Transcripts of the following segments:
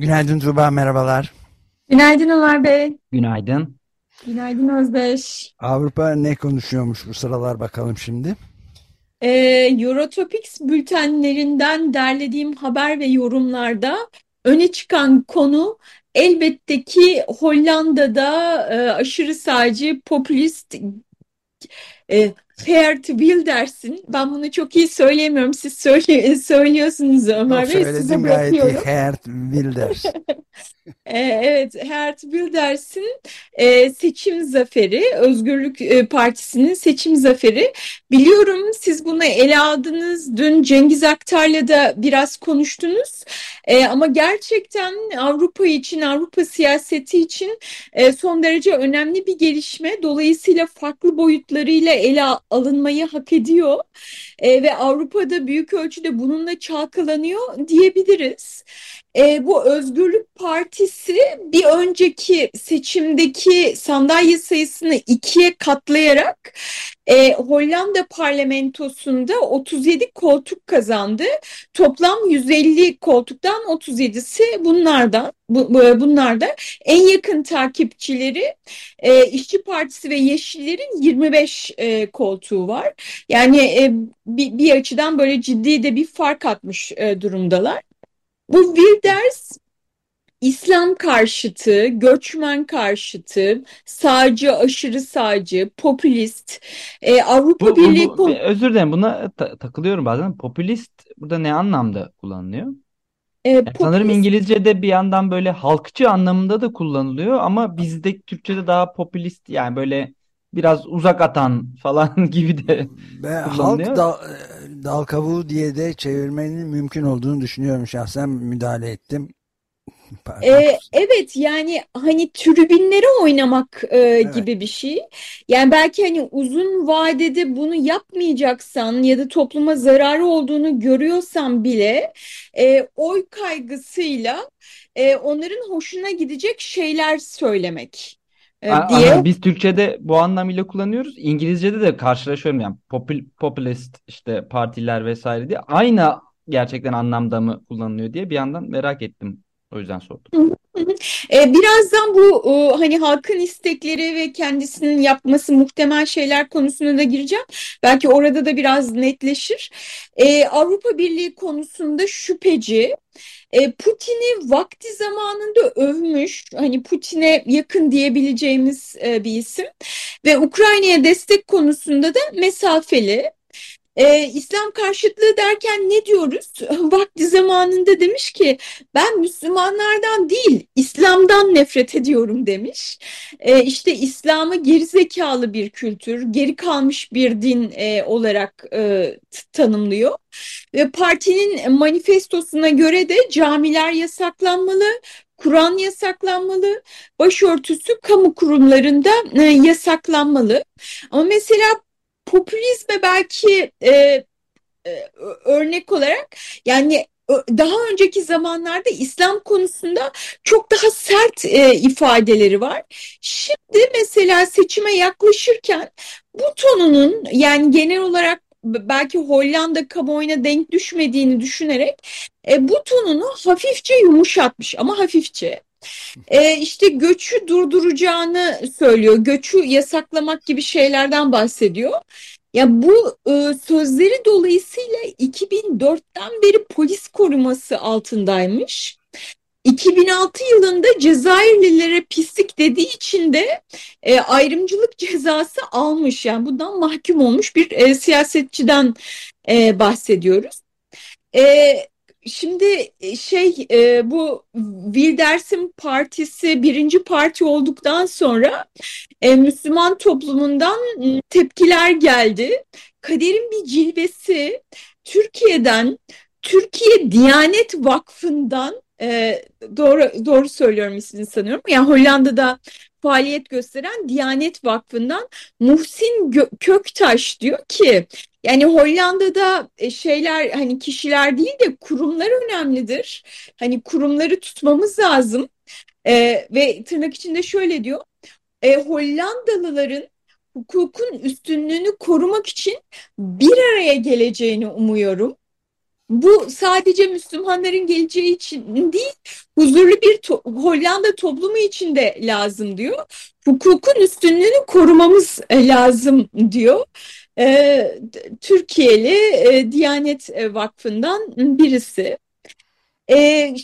Günaydın Tuğba, merhabalar. Günaydın Ömer Bey. Günaydın. Günaydın Özdeş. Avrupa ne konuşuyormuş bu sıralar bakalım şimdi. Ee, Eurotopics bültenlerinden derlediğim haber ve yorumlarda öne çıkan konu elbette ki Hollanda'da e, aşırı sağcı, popülist e, Geert Wilders'in ben bunu çok iyi söyleyemiyorum. Siz söyle, söylüyorsunuz Ömer Bey. Size gayet iyi. bırakıyorum. Geert Wilders. Ee, Evet, Geert Wilders'in e, seçim zaferi, Özgürlük e, Partisi'nin seçim zaferi. Biliyorum siz bunu ele aldınız. Dün Cengiz Aktar'la da biraz konuştunuz. E, ama gerçekten Avrupa için, Avrupa siyaseti için son derece önemli bir gelişme. Dolayısıyla farklı boyutlarıyla ele alınmayı hak ediyor. Ve Avrupa'da büyük ölçüde bununla çalkalanıyor diyebiliriz. E, bu Özgürlük Partisi bir önceki seçimdeki sandalye sayısını ikiye katlayarak e, Hollanda parlamentosunda 37 koltuk kazandı. Toplam 150 koltuktan 37'si bunlardan. Bu, bu- bunlarda en yakın takipçileri e, İşçi Partisi ve Yeşillerin 25 e, koltuğu var. Yani e, bir, bir açıdan böyle ciddi de bir fark atmış e, durumdalar. Bu Wilders İslam karşıtı, göçmen karşıtı, sağcı, aşırı sağcı, popülist, e, Avrupa Bu, bu, Birliği bu- kon- özür dilerim buna ta- takılıyorum bazen. Popülist burada ne anlamda kullanılıyor? e, Yani sanırım popülist İngilizce'de bir yandan böyle halkçı anlamında da kullanılıyor ama bizde Türkçe'de daha popülist yani böyle biraz uzak atan falan gibi de Ve halk dal, dal kavuğu diye de çevirmenin mümkün olduğunu düşünüyorum şahsen müdahale ettim. E, Haklısın. evet yani hani tribünlere oynamak e, Evet. gibi bir şey. Yani belki hani uzun vadede bunu yapmayacaksan ya da topluma zararı olduğunu görüyorsan bile e, oy kaygısıyla e, onların hoşuna gidecek şeyler söylemek e, A- diye. Anladım. Biz Türkçe'de bu anlamıyla kullanıyoruz. İngilizce'de de karşılaşıyorum yani popül, popülist işte partiler vesaire diye aynı gerçekten anlamda mı kullanılıyor diye bir yandan merak ettim. O yüzden sordum. E, birazdan bu e, hani halkın istekleri ve kendisinin yapması muhtemel şeyler konusuna da gireceğim. Belki orada da biraz netleşir. E, Avrupa Birliği konusunda şüpheci. E, Putin'i vakti zamanında övmüş, hani Putin'e yakın diyebileceğimiz e, bir isim ve Ukrayna'ya destek konusunda da mesafeli. Ee, İslam karşıtlığı derken ne diyoruz? Vakti zamanında demiş ki ben Müslümanlardan değil İslam'dan nefret ediyorum demiş. Ee, işte İslam'ı gerizekalı bir kültür, geri kalmış bir din e, olarak e, tanımlıyor. Ve partinin manifestosuna göre de camiler yasaklanmalı, Kur'an yasaklanmalı, başörtüsü kamu kurumlarında e, yasaklanmalı. Ama mesela popülizme belki e, e, örnek olarak yani daha önceki zamanlarda İslam konusunda çok daha sert e, ifadeleri var. Şimdi mesela seçime yaklaşırken bu tonunun yani genel olarak belki Hollanda kamuoyuna denk düşmediğini düşünerek e, bu tonunu hafifçe yumuşatmış ama hafifçe. E, işte göçü durduracağını söylüyor. Göçü yasaklamak gibi şeylerden bahsediyor. Ya bu e, sözleri dolayısıyla 2004'ten beri polis koruması altındaymış. 2006 yılında Cezayirlilere pislik dediği için de e, ayrımcılık cezası almış. Yani bundan mahkum olmuş bir e, siyasetçiden e, bahsediyoruz. E, şimdi şey e, bu Wilders'in partisi birinci parti olduktan sonra e, Müslüman toplumundan tepkiler geldi. Kaderin bir cilvesi Türkiye'den Türkiye Diyanet Vakfı'ndan e, doğru doğru söylüyorum ismini sanıyorum. Yani Hollanda'da faaliyet gösteren Diyanet Vakfı'ndan Muhsin Köktaş diyor ki yani Hollanda'da e, şeyler hani kişiler değil de kurumlar önemlidir. Hani kurumları tutmamız lazım. E, ve tırnak içinde şöyle diyor. E, Hollandalıların hukukun üstünlüğünü korumak için bir araya geleceğini umuyorum. Bu sadece Müslümanların geleceği için değil, huzurlu bir to Hollanda toplumu için de lazım diyor. Hukukun üstünlüğünü korumamız e, lazım diyor. Ee, Türkiye'li e, Diyanet Vakfı'ndan birisi. E,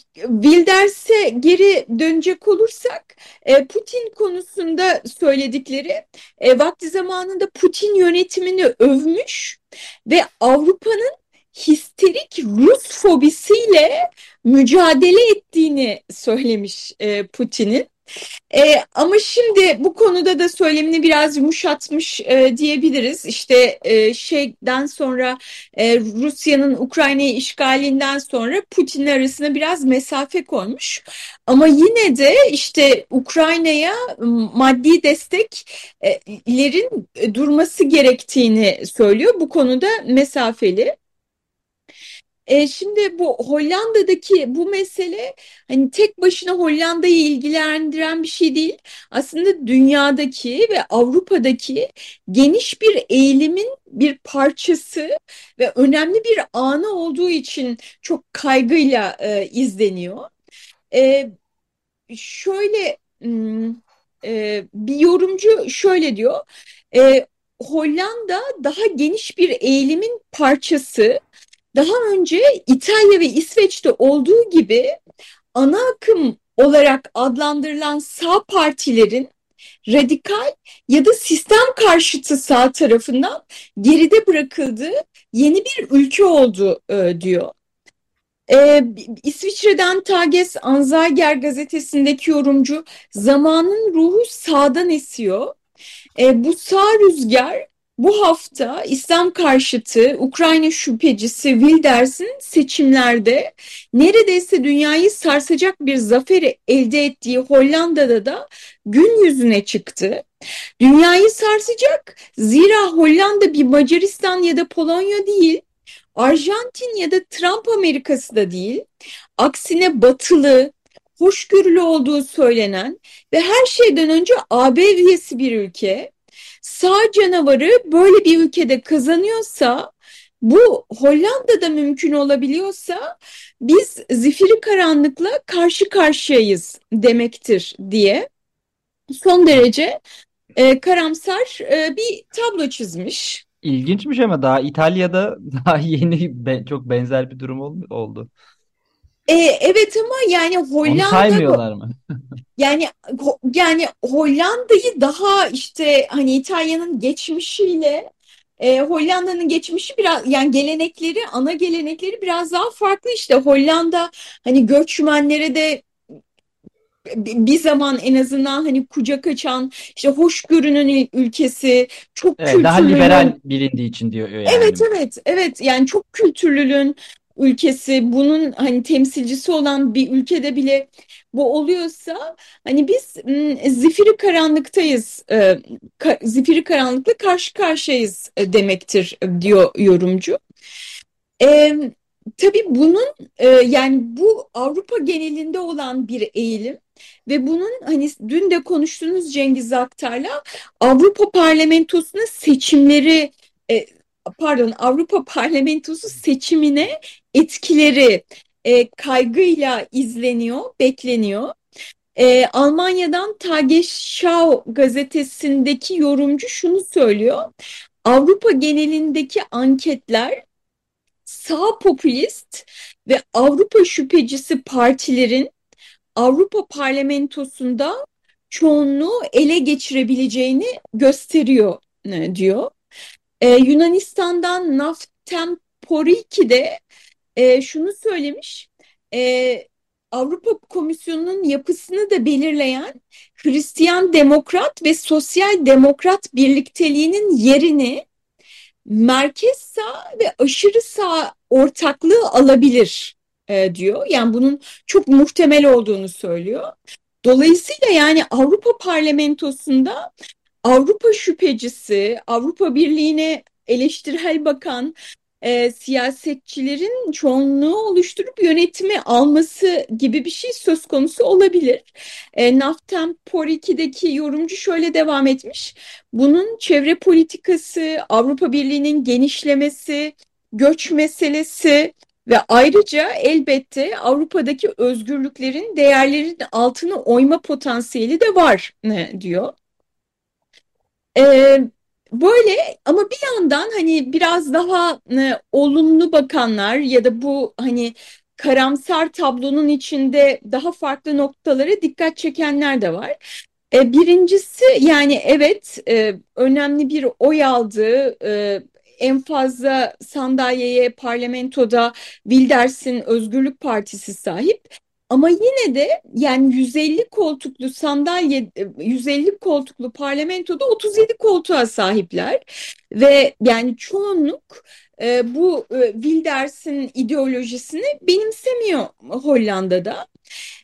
geri dönecek olursak e, Putin konusunda söyledikleri e, vakti zamanında Putin yönetimini övmüş ve Avrupa'nın histerik Rus fobisiyle mücadele ettiğini söylemiş e, Putin'in. E, ama şimdi bu konuda da söylemini biraz yumuşatmış e, diyebiliriz. İşte e, şeyden sonra e, Rusya'nın Ukrayna'yı işgalinden sonra Putin arasında biraz mesafe koymuş. Ama yine de işte Ukrayna'ya maddi desteklerin durması gerektiğini söylüyor. Bu konuda mesafeli. E, şimdi bu Hollanda'daki bu mesele hani tek başına Hollanda'yı ilgilendiren bir şey değil. Aslında dünyadaki ve Avrupa'daki geniş bir eğilimin bir parçası ve önemli bir anı olduğu için çok kaygıyla e, izleniyor. E, şöyle e, bir yorumcu şöyle diyor. E, Hollanda daha geniş bir eğilimin parçası daha önce İtalya ve İsveç'te olduğu gibi ana akım olarak adlandırılan sağ partilerin radikal ya da sistem karşıtı sağ tarafından geride bırakıldığı yeni bir ülke oldu e, diyor. Ee, İsviçre'den Tages Anzeiger gazetesindeki yorumcu zamanın ruhu sağdan esiyor. Ee, bu sağ rüzgar bu hafta İslam karşıtı Ukrayna şüphecisi Wilders'in seçimlerde neredeyse dünyayı sarsacak bir zaferi elde ettiği Hollanda'da da gün yüzüne çıktı. Dünyayı sarsacak zira Hollanda bir Macaristan ya da Polonya değil, Arjantin ya da Trump Amerikası da değil. Aksine batılı, hoşgörülü olduğu söylenen ve her şeyden önce AB üyesi bir ülke sağ canavarı böyle bir ülkede kazanıyorsa bu Hollanda'da mümkün olabiliyorsa biz zifiri karanlıkla karşı karşıyayız demektir diye son derece e, karamsar e, bir tablo çizmiş. İlginçmiş ama daha İtalya'da daha yeni be, çok benzer bir durum oldu. E, evet ama yani Hollanda Onu saymıyorlar mı? yani yani Hollanda'yı daha işte hani İtalya'nın geçmişiyle e, Hollanda'nın geçmişi biraz yani gelenekleri ana gelenekleri biraz daha farklı işte Hollanda hani göçmenlere de bir zaman en azından hani kucak açan işte hoşgörünün ülkesi çok evet, daha liberal bilindiği için diyor yani. Evet evet evet yani çok kültürlülüğün ülkesi bunun hani temsilcisi olan bir ülkede bile bu oluyorsa hani biz zifiri karanlıktayız e, zifiri karanlıkla karşı karşıyayız e, demektir e, diyor yorumcu. E, tabii bunun yani bu Avrupa genelinde olan bir eğilim ve bunun hani dün de konuştuğunuz Cengiz Aktar'la Avrupa Parlamentosu'na seçimleri pardon Avrupa Parlamentosu seçimine etkileri e, kaygıyla izleniyor, bekleniyor. E, Almanya'dan Tagesschau gazetesindeki yorumcu şunu söylüyor. Avrupa genelindeki anketler sağ popülist ve Avrupa şüphecisi partilerin Avrupa parlamentosunda çoğunluğu ele geçirebileceğini gösteriyor e, diyor. Ee, Yunanistan'dan Naftem Poriki de e, şunu söylemiş. E, Avrupa Komisyonu'nun yapısını da belirleyen Hristiyan Demokrat ve Sosyal Demokrat birlikteliğinin yerini merkez sağ ve aşırı sağ ortaklığı alabilir e, diyor. Yani bunun çok muhtemel olduğunu söylüyor. Dolayısıyla yani Avrupa Parlamentosu'nda Avrupa şüphecisi, Avrupa Birliği'ne eleştirel bakan e, siyasetçilerin çoğunluğu oluşturup yönetimi alması gibi bir şey söz konusu olabilir. E, Naftem-Por 2'deki yorumcu şöyle devam etmiş. Bunun çevre politikası, Avrupa Birliği'nin genişlemesi, göç meselesi ve ayrıca elbette Avrupa'daki özgürlüklerin değerlerin altını oyma potansiyeli de var diyor. Ee, böyle ama bir yandan hani biraz daha e, olumlu bakanlar ya da bu hani karamsar tablonun içinde daha farklı noktalara dikkat çekenler de var. E, birincisi yani evet e, önemli bir oy aldı. E, en fazla sandalyeye parlamentoda Wilders'in Özgürlük Partisi sahip. Ama yine de yani 150 koltuklu sandalye 150 koltuklu parlamentoda 37 koltuğa sahipler ve yani çoğunluk e, bu e, Wilders'in ideolojisini benimsemiyor Hollanda'da.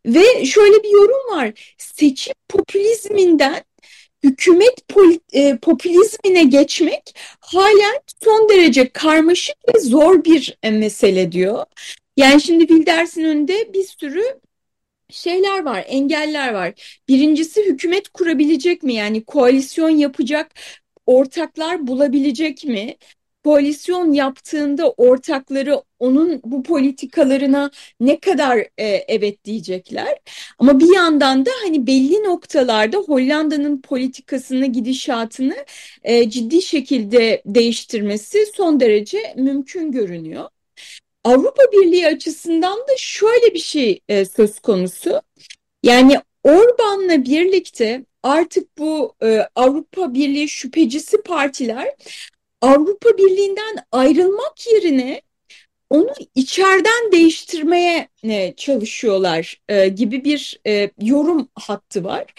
Ve şöyle bir yorum var. Seçim popülizminden hükümet e, popülizmine geçmek halen son derece karmaşık ve zor bir e, mesele diyor. Yani şimdi Wilders'in önünde bir sürü şeyler var, engeller var. Birincisi hükümet kurabilecek mi? Yani koalisyon yapacak ortaklar bulabilecek mi? Koalisyon yaptığında ortakları onun bu politikalarına ne kadar e, evet diyecekler. Ama bir yandan da hani belli noktalarda Hollanda'nın politikasını, gidişatını e, ciddi şekilde değiştirmesi son derece mümkün görünüyor. Avrupa Birliği açısından da şöyle bir şey e, söz konusu. Yani Orban'la birlikte artık bu e, Avrupa Birliği şüphecisi partiler Avrupa Birliği'nden ayrılmak yerine onu içeriden değiştirmeye e, çalışıyorlar e, gibi bir e, yorum hattı var.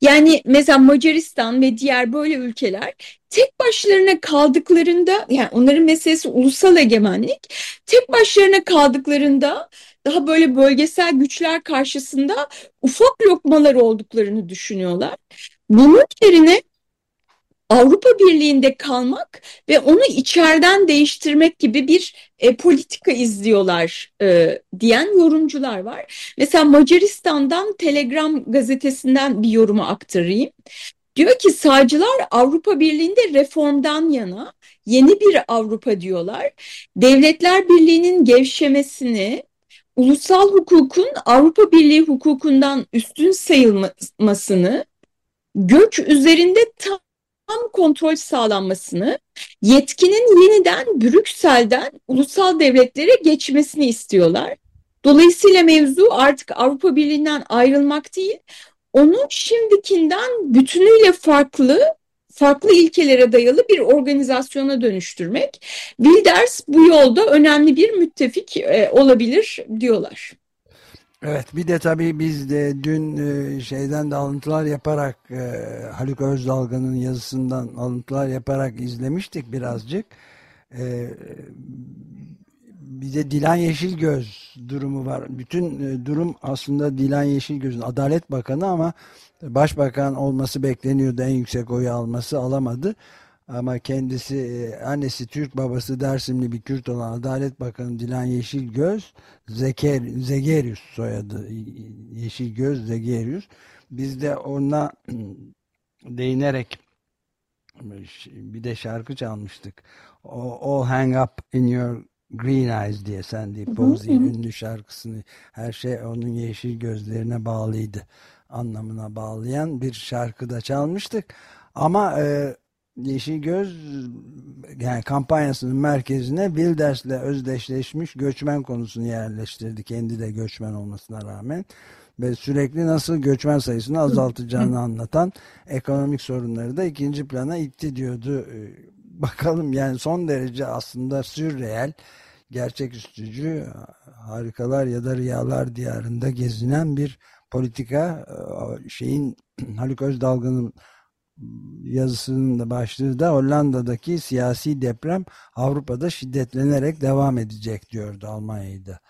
Yani mesela Macaristan ve diğer böyle ülkeler tek başlarına kaldıklarında yani onların meselesi ulusal egemenlik tek başlarına kaldıklarında daha böyle bölgesel güçler karşısında ufak lokmalar olduklarını düşünüyorlar. Bunun yerine Avrupa Birliği'nde kalmak ve onu içeriden değiştirmek gibi bir e, politika izliyorlar e, diyen yorumcular var. Mesela Macaristan'dan Telegram gazetesinden bir yorumu aktarayım. Diyor ki sağcılar Avrupa Birliği'nde reformdan yana yeni bir Avrupa diyorlar. Devletler Birliği'nin gevşemesini, ulusal hukukun Avrupa Birliği hukukundan üstün sayılmasını, göç üzerinde tam tam kontrol sağlanmasını, yetkinin yeniden Brüksel'den ulusal devletlere geçmesini istiyorlar. Dolayısıyla mevzu artık Avrupa Birliği'nden ayrılmak değil, onu şimdikinden bütünüyle farklı, farklı ilkelere dayalı bir organizasyona dönüştürmek. Wilders bu yolda önemli bir müttefik e, olabilir diyorlar. Evet bir de tabii biz de dün e, şeyden de alıntılar yaparak e, Haluk Özdalga'nın yazısından alıntılar yaparak izlemiştik birazcık. E, bir de Dilan Yeşilgöz durumu var. Bütün durum aslında Dilan Yeşilgöz'ün Adalet Bakanı ama Başbakan olması bekleniyordu en yüksek oyu alması alamadı. Ama kendisi e, annesi Türk babası Dersimli bir Kürt olan Adalet Bakanı Dilan Yeşilgöz Zeker, Zegerius soyadı Yeşilgöz Zegerius. Biz de ona değinerek bir de şarkı çalmıştık. All Hang Up in Your Green Eyes diye Sandy Posey ünlü şarkısını her şey onun yeşil gözlerine bağlıydı. Anlamına bağlayan bir şarkıda çalmıştık. Ama e, Yeşil Göz yani kampanyasının merkezine Wilders'le özdeşleşmiş göçmen konusunu yerleştirdi. Kendi de göçmen olmasına rağmen ve sürekli nasıl göçmen sayısını azaltacağını anlatan ekonomik sorunları da ikinci plana itti diyordu. Ee, bakalım yani son derece aslında sürreel, gerçeküstücü, harikalar ya da rüyalar diyarında gezinen bir politika. Şeyin Haluk Özdalgı'nın yazısının da başlığı da Hollanda'daki siyasi deprem Avrupa'da şiddetlenerek devam edecek diyordu Almanya'da.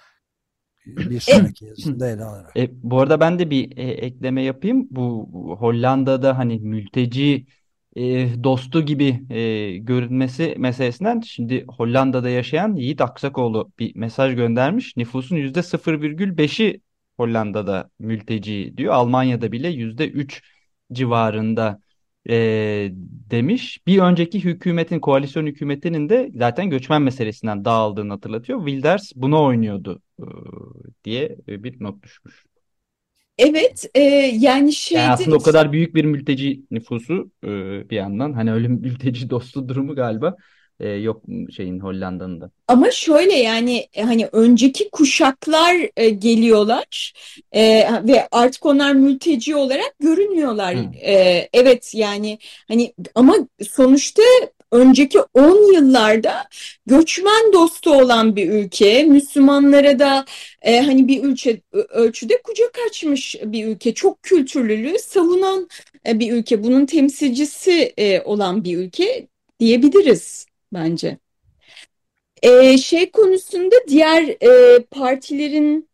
Bir sonraki yazısında ele alarak. E, bu arada ben de bir e, ekleme yapayım. Bu Hollanda'da hani mülteci e, dostu gibi e, görünmesi meselesinden şimdi Hollanda'da yaşayan Yiğit Aksakoğlu bir mesaj göndermiş. Nüfusun %0,5'i Hollanda'da mülteci diyor. Almanya'da bile %3 civarında e, demiş. Bir önceki hükümetin, koalisyon hükümetinin de zaten göçmen meselesinden dağıldığını hatırlatıyor. Wilders buna oynuyordu e, diye bir not düşmüş. Evet, e, yani şeyde Yani aslında o kadar büyük bir mülteci nüfusu e, bir yandan hani öyle mülteci dostu durumu galiba e, yok şeyin Hollanda'nın da. Ama şöyle yani e, hani önceki kuşaklar e, geliyorlar e, ve artık onlar mülteci olarak görünmüyorlar. Hı. E, evet yani hani ama sonuçta önceki 10 yıllarda göçmen dostu olan bir ülke, Müslümanlara da e, hani bir ülke ölçüde kucak açmış bir ülke, çok kültürlülüğü savunan e, bir ülke, bunun temsilcisi e, olan bir ülke diyebiliriz bence. E, şey konusunda diğer e, partilerin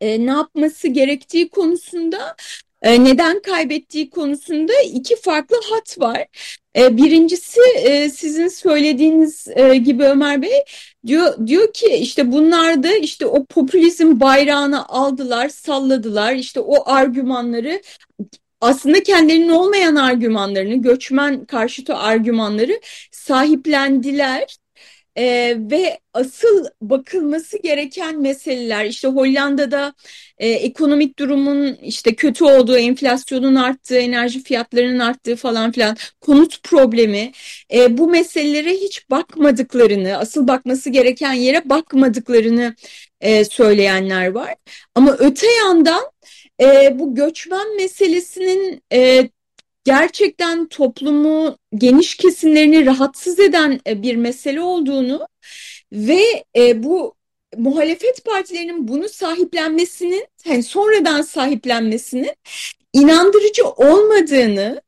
e, ne yapması gerektiği konusunda e, neden kaybettiği konusunda iki farklı hat var. E, birincisi e, sizin söylediğiniz e, gibi Ömer Bey diyor diyor ki işte bunlar da işte o popülizm bayrağını aldılar, salladılar. İşte o argümanları aslında kendilerinin olmayan argümanlarını, göçmen karşıtı argümanları sahiplendiler. Ee, ve asıl bakılması gereken meseleler işte Hollanda'da e, ekonomik durumun işte kötü olduğu, enflasyonun arttığı, enerji fiyatlarının arttığı falan filan konut problemi e, bu meselelere hiç bakmadıklarını, asıl bakması gereken yere bakmadıklarını e, söyleyenler var. Ama öte yandan e, bu göçmen meselesinin e, gerçekten toplumu geniş kesimlerini rahatsız eden e, bir mesele olduğunu ve e, bu muhalefet partilerinin bunu sahiplenmesinin, yani sonradan sahiplenmesinin inandırıcı olmadığını,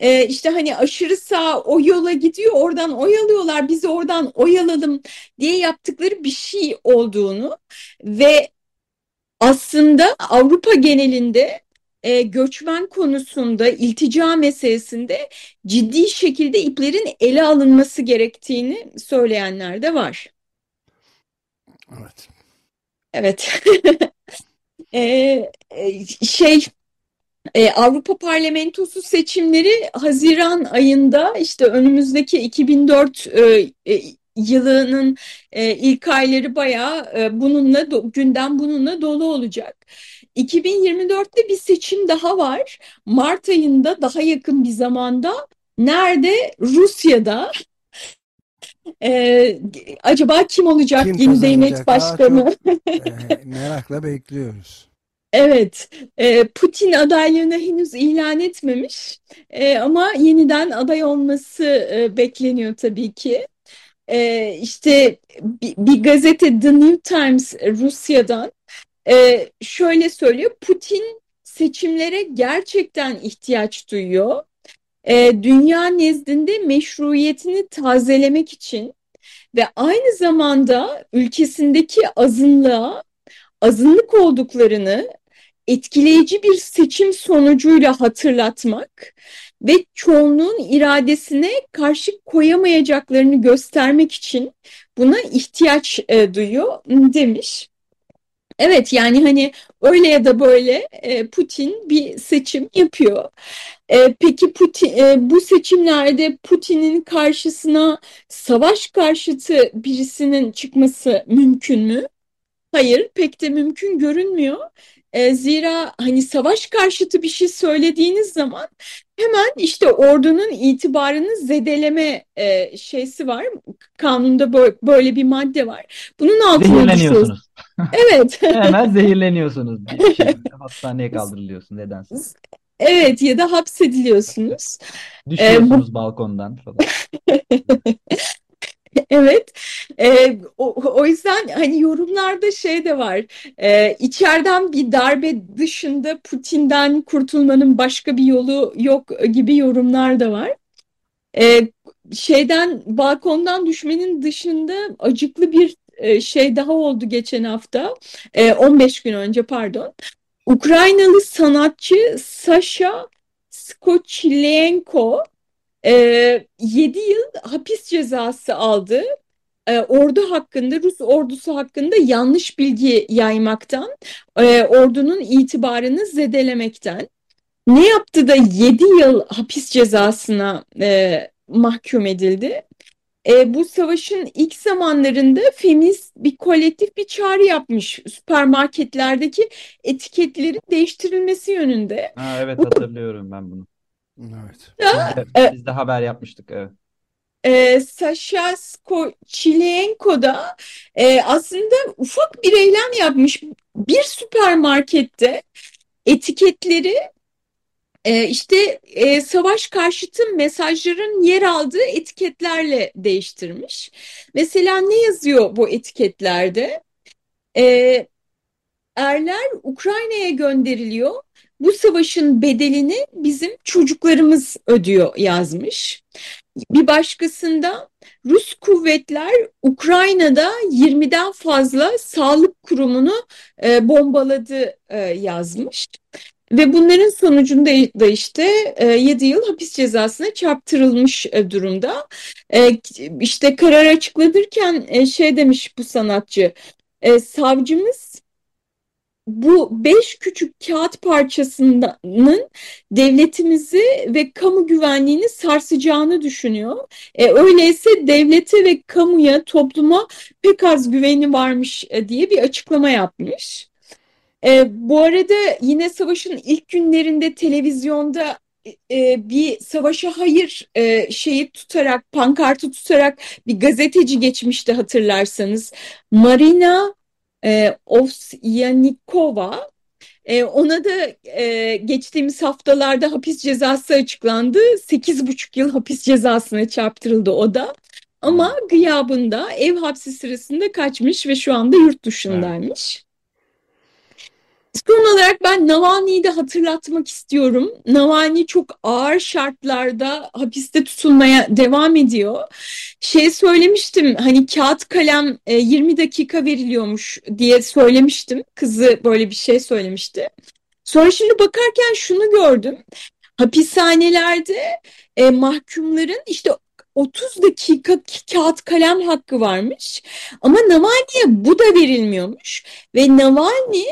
e, işte hani aşırı sağ o yola gidiyor, oradan oy alıyorlar, biz oradan oy alalım diye yaptıkları bir şey olduğunu ve aslında Avrupa genelinde e, göçmen konusunda, iltica meselesinde ciddi şekilde iplerin ele alınması gerektiğini söyleyenler de var. Evet. Evet. e, şey e, Avrupa Parlamentosu seçimleri Haziran ayında işte önümüzdeki 2004 e, e, yılının e, ilk ayları bayağı e, bununla gündem bununla dolu olacak. 2024'te bir seçim daha var. Mart ayında daha yakın bir zamanda nerede? Rusya'da. Ee, acaba kim olacak Kim yeni devlet başkanı? Çok, e, merakla bekliyoruz. Evet, e, Putin adaylığını henüz ilan etmemiş e, ama yeniden aday olması e, bekleniyor tabii ki. E, işte bir, bir gazete The New Times Rusya'dan e, şöyle söylüyor, Putin seçimlere gerçekten ihtiyaç duyuyor. E, dünya nezdinde meşruiyetini tazelemek için ve aynı zamanda ülkesindeki azınlığa azınlık olduklarını etkileyici bir seçim sonucuyla hatırlatmak ve çoğunluğun iradesine karşı koyamayacaklarını göstermek için buna ihtiyaç e, duyuyor demiş. Evet yani hani öyle ya da böyle e, Putin bir seçim yapıyor. E, peki Putin e, bu seçimlerde Putin'in karşısına savaş karşıtı birisinin çıkması mümkün mü? Hayır, pek de mümkün görünmüyor. E, zira hani savaş karşıtı bir şey söylediğiniz zaman hemen işte ordunun itibarını zedeleme e, şeysi var. Kanunda böyle bir madde var. Bunun altına düşüyorsunuz. Evet. hemen zehirleniyorsunuz. Bir şey, hastaneye kaldırılıyorsun nedense. Evet ya da hapsediliyorsunuz. Düşüyorsunuz ee, balkondan falan. Evet, e, o, o yüzden hani yorumlarda şey de var, e, içeriden bir darbe dışında Putin'den kurtulmanın başka bir yolu yok gibi yorumlar da var. E, şeyden balkondan düşmenin dışında acıklı bir e, şey daha oldu geçen hafta, e, 15 gün önce pardon. Ukraynalı sanatçı Sasha Skochilenko e, 7 yıl hapis cezası aldı. E, ordu hakkında, Rus ordusu hakkında yanlış bilgi yaymaktan, e, ordunun itibarını zedelemekten. Ne yaptı da 7 yıl hapis cezasına e, mahkum edildi? E, bu savaşın ilk zamanlarında feminist bir kolektif bir çağrı yapmış süpermarketlerdeki etiketlerin değiştirilmesi yönünde. Ha, evet hatırlıyorum ben bunu. Evet. Da, Biz de, e, biz de haber yapmıştık evet. e, Sasha Skochilenko da e, aslında ufak bir eylem yapmış. Bir süpermarkette etiketleri e, işte e, savaş karşıtı mesajların yer aldığı etiketlerle değiştirmiş. Mesela ne yazıyor bu etiketlerde? E, erler Ukrayna'ya gönderiliyor. Bu savaşın bedelini bizim çocuklarımız ödüyor yazmış. Bir başkasında Rus kuvvetler Ukrayna'da 20'den fazla sağlık kurumunu e, bombaladı e, yazmış. Ve bunların sonucunda da işte e, 7 yıl hapis cezasına çarptırılmış e, durumda. E, işte karar açıklanırken e, şey demiş bu sanatçı, e, savcımız bu beş küçük kağıt parçasının devletimizi ve kamu güvenliğini sarsacağını düşünüyor. E, öyleyse devlete ve kamuya, topluma pek az güveni varmış e, diye bir açıklama yapmış. E, bu arada yine savaşın ilk günlerinde televizyonda e, bir savaşa hayır e, şeyi tutarak, pankartı tutarak bir gazeteci geçmişti hatırlarsanız. Marina e, Ovsyanikova e, ona da e, geçtiğimiz haftalarda hapis cezası açıklandı. 8,5 yıl hapis cezasına çarptırıldı o da. Ama gıyabında ev hapsi sırasında kaçmış ve şu anda yurt dışındaymış. Son olarak ben Navalny'yi de hatırlatmak istiyorum. Navalny çok ağır şartlarda hapiste tutulmaya devam ediyor. Şey söylemiştim hani kağıt kalem 20 dakika veriliyormuş diye söylemiştim. Kızı böyle bir şey söylemişti. Sonra şimdi bakarken şunu gördüm. Hapishanelerde e, mahkumların işte 30 dakika kağıt kalem hakkı varmış. Ama Navalny'ye bu da verilmiyormuş. Ve Navalny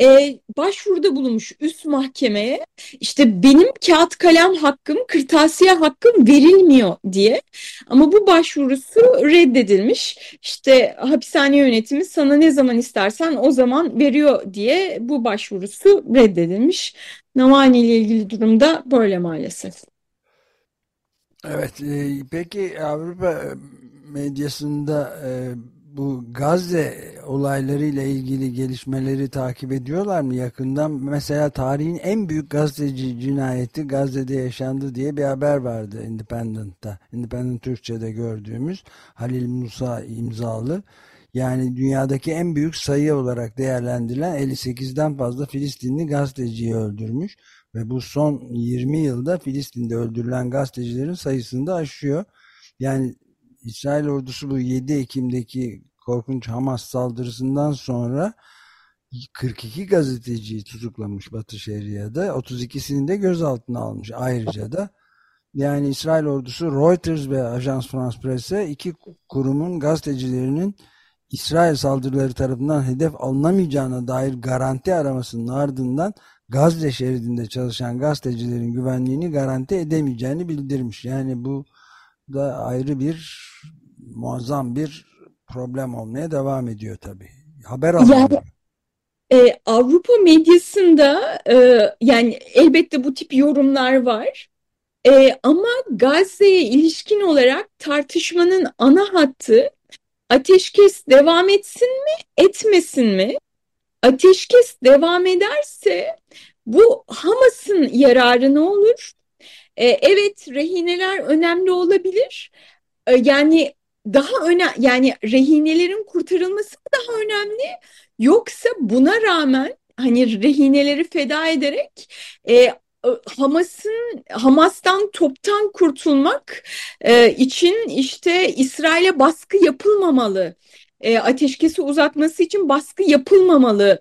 e, başvuruda bulunmuş üst mahkemeye işte benim kağıt kalem hakkım, kırtasiye hakkım verilmiyor diye. Ama bu başvurusu reddedilmiş. İşte hapishane yönetimi sana ne zaman istersen o zaman veriyor diye bu başvurusu reddedilmiş. Navalny ile ilgili durumda böyle maalesef. Evet, e, peki Avrupa medyasında e, bu Gazze olaylarıyla ilgili gelişmeleri takip ediyorlar mı yakından? Mesela tarihin en büyük gazeteci cinayeti Gazze'de yaşandı diye bir haber vardı Independent'ta. Independent Türkçe'de gördüğümüz Halil Musa imzalı. Yani dünyadaki en büyük sayı olarak değerlendirilen 58'den fazla Filistinli gazeteciyi öldürmüş. Ve bu son 20 yılda Filistin'de öldürülen gazetecilerin sayısını da aşıyor. Yani İsrail ordusu bu 7 Ekim'deki korkunç Hamas saldırısından sonra 42 gazeteciyi tutuklamış Batı Şeria'da. 32'sini de gözaltına almış. Ayrıca da yani İsrail ordusu Reuters ve Ajans France Presse iki kurumun gazetecilerinin İsrail saldırıları tarafından hedef alınamayacağına dair garanti aramasının ardından Gazze şeridinde çalışan gazetecilerin güvenliğini garanti edemeyeceğini bildirmiş. Yani bu da ayrı bir muazzam bir problem olmaya devam ediyor tabii. Haber yani, e, Avrupa medyasında e, yani elbette bu tip yorumlar var. E, ama Gazze'ye ilişkin olarak tartışmanın ana hattı ateşkes devam etsin mi, etmesin mi? Ateşkes devam ederse bu Hamas'ın yararı ne olur? E, evet rehineler önemli olabilir. E, yani daha önemli yani rehinelerin kurtarılması mı daha önemli yoksa buna rağmen hani rehineleri feda ederek e, Hamas'ın Hamas'tan toptan kurtulmak e, için işte İsrail'e baskı yapılmamalı. E, ateşkesi uzatması için baskı yapılmamalı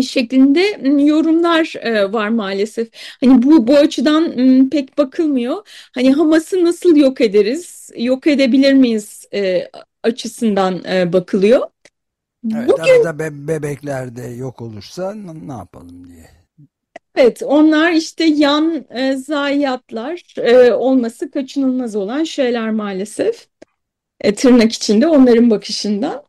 şeklinde yorumlar var maalesef. Hani bu bu açıdan pek bakılmıyor. Hani Hamas'ı nasıl yok ederiz? Yok edebilir miyiz açısından bakılıyor. Evet, Bugün arada be bebekler de yok olursa ne yapalım diye. Evet, onlar işte yan e, zayiatlar e, olması kaçınılmaz olan şeyler maalesef. E, tırnak içinde onların bakışından.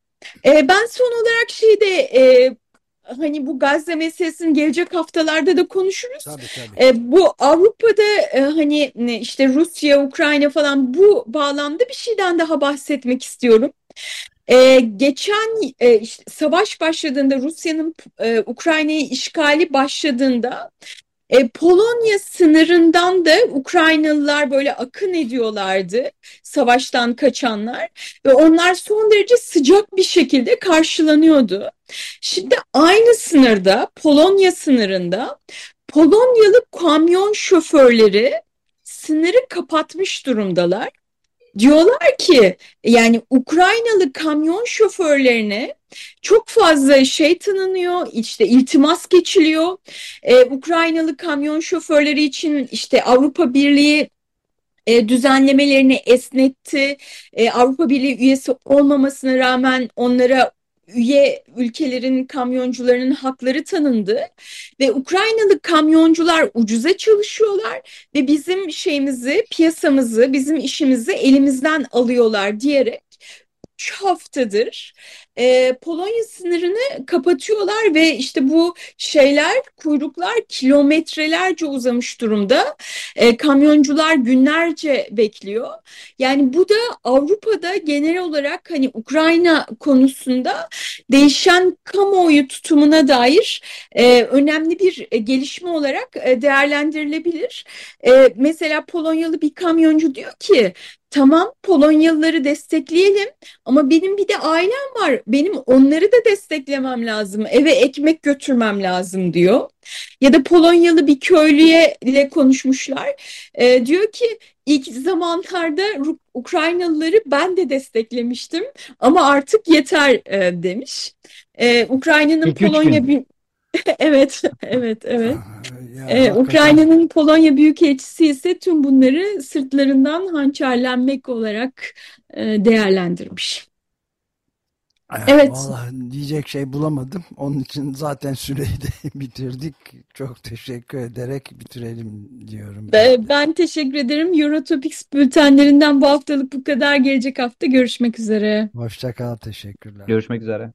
E, ben son olarak şeyde e, hani bu Gazze meselesini gelecek haftalarda da konuşuruz. Tabii, tabii. E, bu Avrupa'da e, hani işte Rusya, Ukrayna falan bu bağlamda bir şeyden daha bahsetmek istiyorum. E, geçen e, işte, savaş başladığında Rusya'nın e, Ukrayna'yı işgali başladığında e, Polonya sınırından da Ukraynalılar böyle akın ediyorlardı savaştan kaçanlar ve onlar son derece sıcak bir şekilde karşılanıyordu. Şimdi aynı sınırda Polonya sınırında Polonyalı kamyon şoförleri sınırı kapatmış durumdalar. Diyorlar ki yani Ukraynalı kamyon şoförlerine çok fazla şey tanınıyor, işte iltimas geçiliyor. Ee, Ukraynalı kamyon şoförleri için işte Avrupa Birliği e, düzenlemelerini esnetti. E, Avrupa Birliği üyesi olmamasına rağmen onlara üye ülkelerin kamyoncularının hakları tanındı ve Ukraynalı kamyoncular ucuza çalışıyorlar ve bizim şeyimizi, piyasamızı, bizim işimizi elimizden alıyorlar diyerek 3 haftadır e, Polonya sınırını kapatıyorlar ve işte bu şeyler kuyruklar kilometrelerce uzamış durumda. E, kamyoncular günlerce bekliyor. Yani bu da Avrupa'da genel olarak hani Ukrayna konusunda değişen kamuoyu tutumuna dair e, önemli bir gelişme olarak e, değerlendirilebilir. E, mesela Polonyalı bir kamyoncu diyor ki tamam Polonyalıları destekleyelim ama benim bir de ailem var. Benim onları da desteklemem lazım. Eve ekmek götürmem lazım diyor. Ya da Polonyalı bir köylüye ile konuşmuşlar. E, diyor ki ilk zamanlarda Ukraynalıları ben de desteklemiştim ama artık yeter e, demiş. E, Ukrayna'nın Polonya bir evet, evet, evet. Ee, Ukrayna'nın Polonya Büyükelçisi ise tüm bunları sırtlarından hançerlenmek olarak e, değerlendirmiş. Evet. Vallahi diyecek şey bulamadım. Onun için zaten süreyi de bitirdik. Çok teşekkür ederek bitirelim diyorum. Ben, ben teşekkür ederim. Eurotopics bültenlerinden bu haftalık bu kadar. Gelecek hafta görüşmek üzere. Hoşçakal. Teşekkürler. Görüşmek üzere.